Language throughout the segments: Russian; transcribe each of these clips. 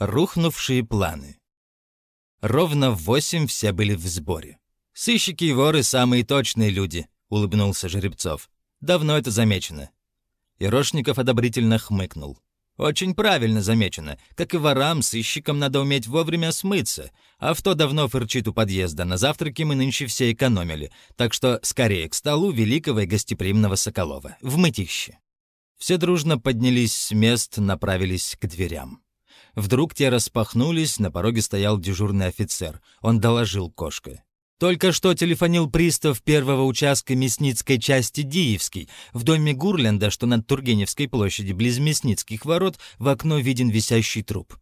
Рухнувшие планы. Ровно в восемь все были в сборе. «Сыщики и воры — самые точные люди», — улыбнулся Жеребцов. «Давно это замечено». Ирошников одобрительно хмыкнул. «Очень правильно замечено. Как и ворам, сыщикам надо уметь вовремя смыться. Авто давно фырчит у подъезда, на завтраке мы нынче все экономили. Так что скорее к столу великого и гостеприимного Соколова. В мытище». Все дружно поднялись с мест, направились к дверям. Вдруг те распахнулись, на пороге стоял дежурный офицер. Он доложил кошка. Только что телефонил пристав первого участка Мясницкой части Диевский. В доме Гурленда, что над Тургеневской площади, близ Мясницких ворот, в окно виден висящий труп.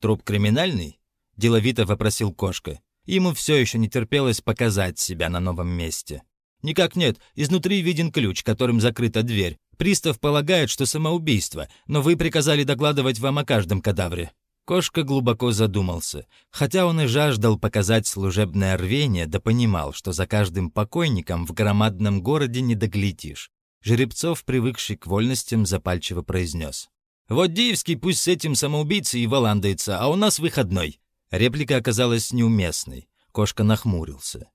«Труп криминальный?» — деловито вопросил кошка. Ему все еще не терпелось показать себя на новом месте. «Никак нет, изнутри виден ключ, которым закрыта дверь. Пристав полагает, что самоубийство, но вы приказали докладывать вам о каждом кадавре». Кошка глубоко задумался. Хотя он и жаждал показать служебное рвение, да понимал, что за каждым покойником в громадном городе не доглядишь. Жеребцов, привыкший к вольностям, запальчиво произнес. «Вот Диевский пусть с этим самоубийцей и валандается, а у нас выходной». Реплика оказалась неуместной. Кошка нахмурился.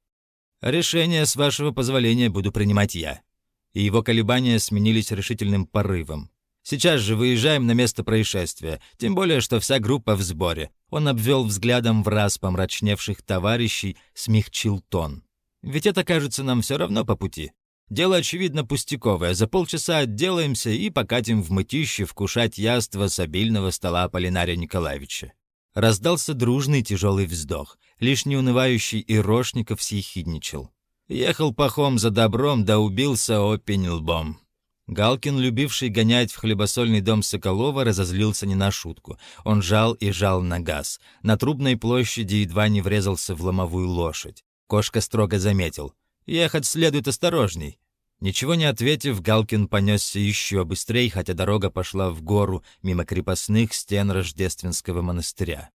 «Решение, с вашего позволения, буду принимать я» и его колебания сменились решительным порывом. «Сейчас же выезжаем на место происшествия, тем более, что вся группа в сборе». Он обвел взглядом в раз помрачневших товарищей, смягчил тон. «Ведь это кажется нам все равно по пути. Дело, очевидно, пустяковое. За полчаса отделаемся и покатим в мытище вкушать яство с обильного стола Аполлинария Николаевича». Раздался дружный тяжелый вздох. Лишь неунывающий Ирошников съехидничал. Ехал пахом за добром, да убился опень лбом. Галкин, любивший гонять в хлебосольный дом Соколова, разозлился не на шутку. Он жал и жал на газ. На трубной площади едва не врезался в ломовую лошадь. Кошка строго заметил. «Ехать следует осторожней». Ничего не ответив, Галкин понесся еще быстрее, хотя дорога пошла в гору мимо крепостных стен Рождественского монастыря.